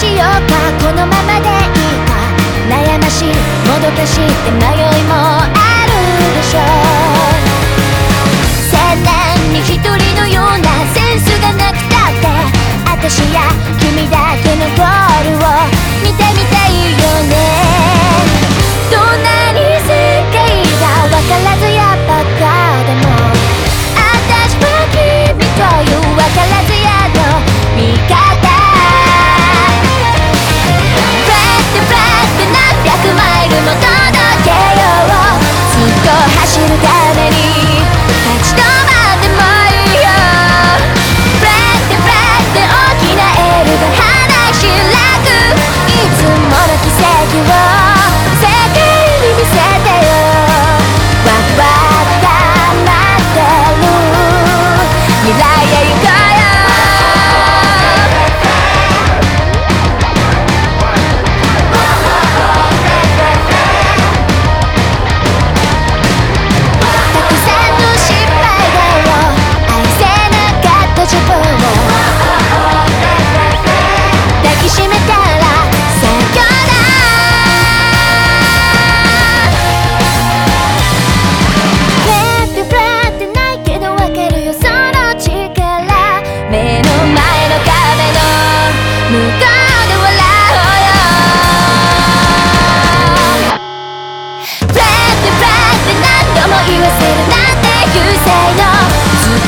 しようか。このままでいいか。悩ましいもどかしいって迷いも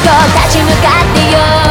立ち向かってよ